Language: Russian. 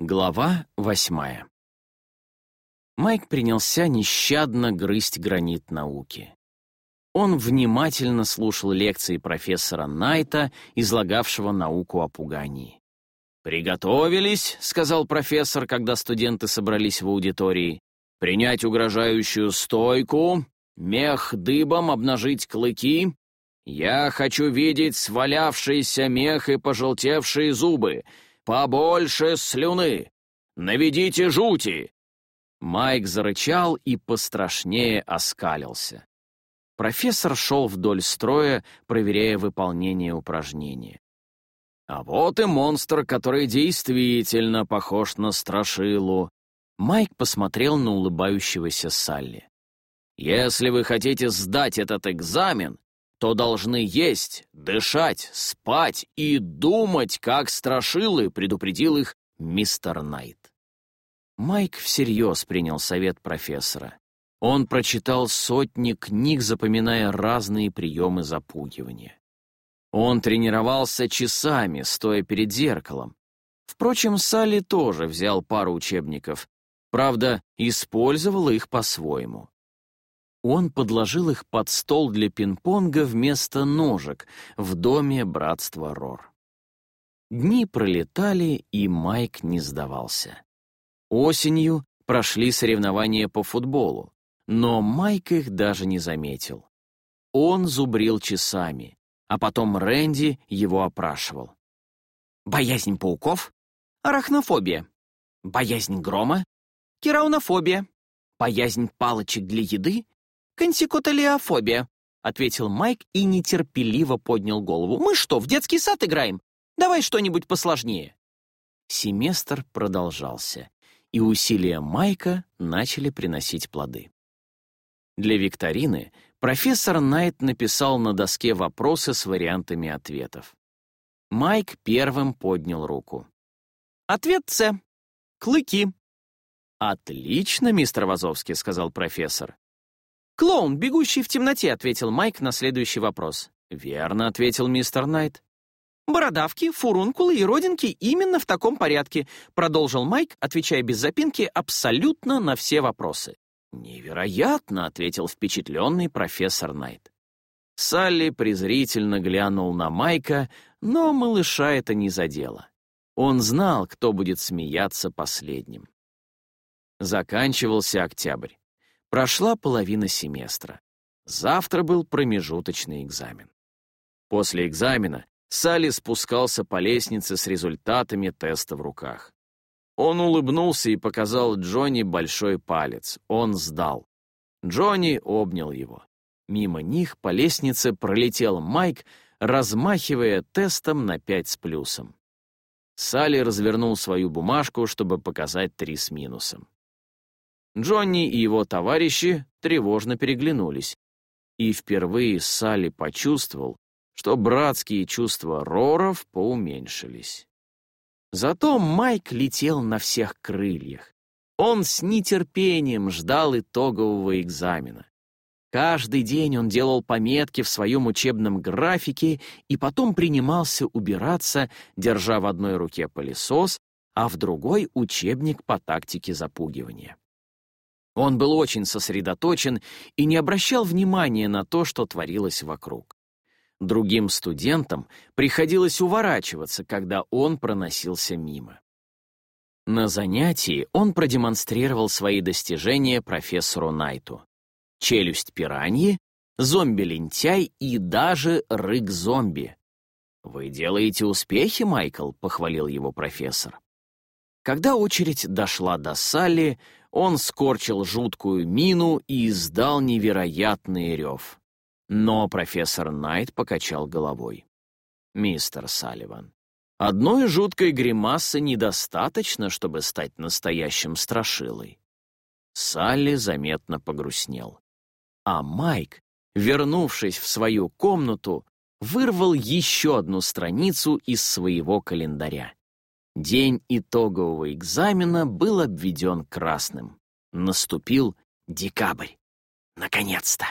Глава восьмая Майк принялся нещадно грызть гранит науки. Он внимательно слушал лекции профессора Найта, излагавшего науку о пугании. «Приготовились», — сказал профессор, когда студенты собрались в аудитории, «принять угрожающую стойку, мех дыбом, обнажить клыки. Я хочу видеть свалявшийся мех и пожелтевшие зубы, побольше слюны. Наведите жути!» Майк зарычал и пострашнее оскалился. Профессор шел вдоль строя, проверяя выполнение упражнения. А вот и монстр, который действительно похож на страшилу. Майк посмотрел на улыбающегося Салли. «Если вы хотите сдать этот экзамен, то должны есть, дышать, спать и думать, как страшилы», — предупредил их мистер Найт. Майк всерьез принял совет профессора. Он прочитал сотни книг, запоминая разные приемы запугивания. Он тренировался часами, стоя перед зеркалом. Впрочем, Салли тоже взял пару учебников, правда, использовал их по-своему. Он подложил их под стол для пинг-понга вместо ножек в доме братства Рор. Дни пролетали, и Майк не сдавался. Осенью прошли соревнования по футболу но Майк их даже не заметил. Он зубрил часами, а потом Рэнди его опрашивал. Боязнь пауков? Арахнофобия. Боязнь грома? Кераунофобия. Боязнь палочек для еды? Консикоталиофобия, ответил Майк и нетерпеливо поднял голову. Мы что, в детский сад играем? Давай что-нибудь посложнее. Семестр продолжался, и усилия Майка начали приносить плоды. Для викторины профессор Найт написал на доске вопросы с вариантами ответов. Майк первым поднял руку. Ответ С. Клыки. «Отлично, мистер Вазовский», — сказал профессор. «Клоун, бегущий в темноте», — ответил Майк на следующий вопрос. «Верно», — ответил мистер Найт. «Бородавки, фурункулы и родинки именно в таком порядке», — продолжил Майк, отвечая без запинки абсолютно на все вопросы. «Невероятно!» — ответил впечатленный профессор Найт. Салли презрительно глянул на Майка, но малыша это не задело. Он знал, кто будет смеяться последним. Заканчивался октябрь. Прошла половина семестра. Завтра был промежуточный экзамен. После экзамена Салли спускался по лестнице с результатами теста в руках. Он улыбнулся и показал Джонни большой палец. Он сдал. Джонни обнял его. Мимо них по лестнице пролетел Майк, размахивая тестом на пять с плюсом. Салли развернул свою бумажку, чтобы показать три с минусом. Джонни и его товарищи тревожно переглянулись. И впервые Салли почувствовал, что братские чувства Роров поуменьшились. Зато Майк летел на всех крыльях. Он с нетерпением ждал итогового экзамена. Каждый день он делал пометки в своем учебном графике и потом принимался убираться, держа в одной руке пылесос, а в другой — учебник по тактике запугивания. Он был очень сосредоточен и не обращал внимания на то, что творилось вокруг. Другим студентам приходилось уворачиваться, когда он проносился мимо. На занятии он продемонстрировал свои достижения профессору Найту. Челюсть пираньи, зомби-лентяй и даже рык-зомби. «Вы делаете успехи, Майкл», — похвалил его профессор. Когда очередь дошла до Салли, он скорчил жуткую мину и издал невероятный рев. Но профессор Найт покачал головой. «Мистер Салливан, одной жуткой гримасы недостаточно, чтобы стать настоящим страшилой». Салли заметно погрустнел. А Майк, вернувшись в свою комнату, вырвал еще одну страницу из своего календаря. День итогового экзамена был обведен красным. Наступил декабрь. Наконец-то!